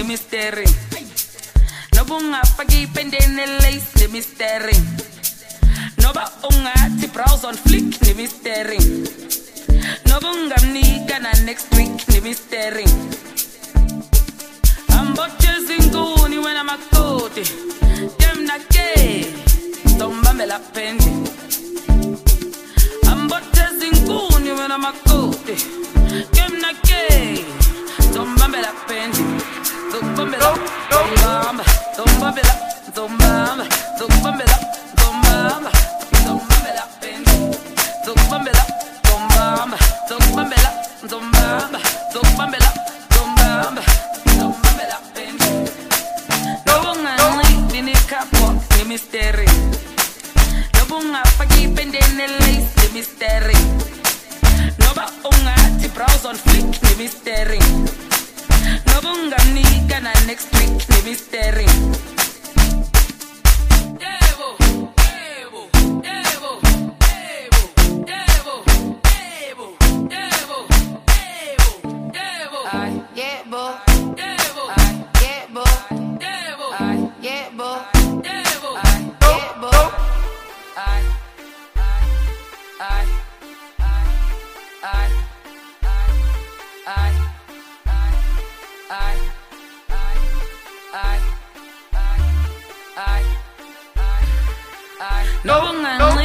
le me staring noba ungafaki ipendeni elace le me staring noba ungathi browse on flick le me No bunga ungamnika na next week le when I'm a wena makoti temna ke ngizombambela when I'm a makoti conflict, leave me staring. No bunga nigga, next week, leave me staring. No, no, no.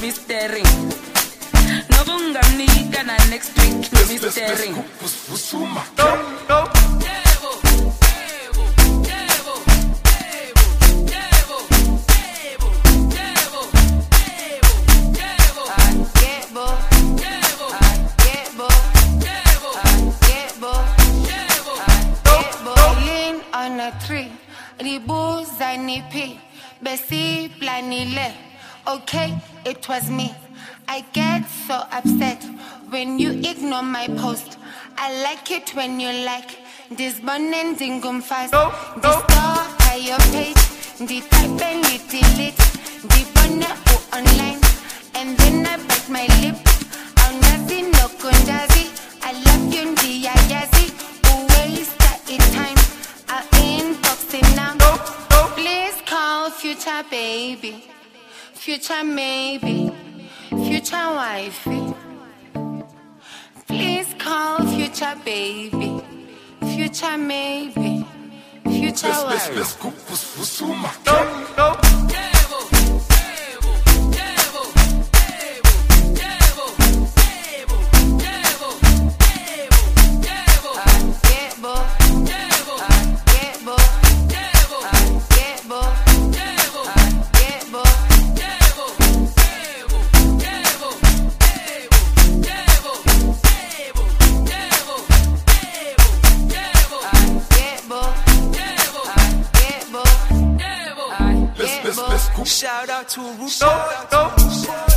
you'll staring. No bungamnika na next week you'll be staring. Go, go. on a tree. Okay, it was me. I get so upset when you ignore my post. I like it when you like this bonnet dingum fast. This store by your page, the type and the delete, the bonnet online, and then I bite my lip. I'm nothing no kundazi. I love you, the ayazi. Waste it time. I inbox it now. Please call future baby, future maybe, future wifey. Please call future baby, future maybe, future wife. Ay, Shout out to Russo. No, no.